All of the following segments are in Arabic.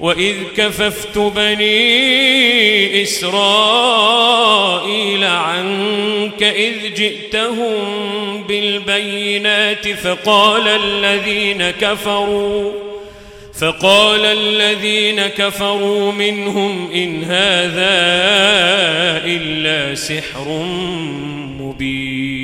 وإذ كففت بني إسرائيل عنك إذ جئتهم بالبينات فقال الذين كفروا فقال الذين كفروا منهم إن هذا إلا سحر مبين.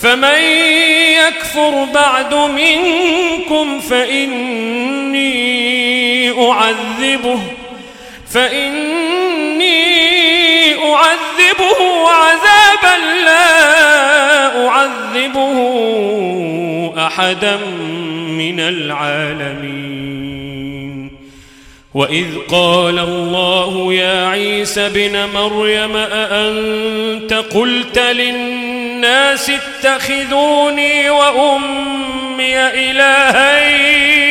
فمن يكفر بعد منكم فإني أعذبه فإني أعذبه عذابا لا أعذبه أحدا من العالمين. وإذ قال الله يا عيسى بن مريم أأنت قلت للناس اتخذوني وأمي إلهين.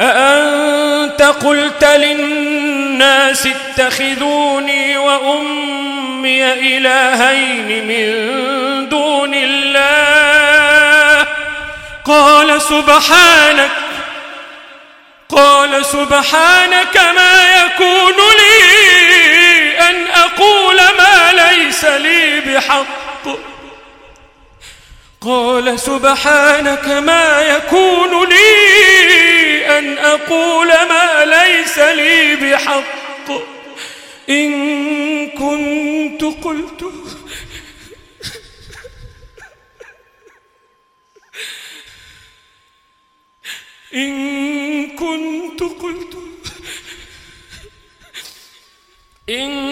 أأنت قلت للناس اتخذوني وأمي إلهين من دون الله؟ قال سبحانك قال سبحانك ما يكون لي أن أقول ما ليس لي بحق. قال سبحانك ما يكون لي أن أقول ما ليس لي بحق. إن كنت قلت. إن كنت قلت. إن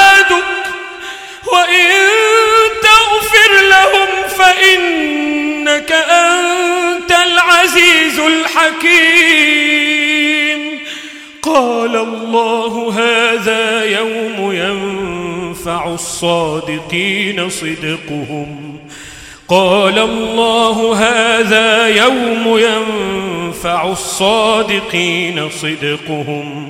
وإن تغفر لهم فإنك أنت العزيز الحكيم قال الله هذا يوم ينفع الصادقين صدقهم قال الله هذا يوم ينفع الصادقين صدقهم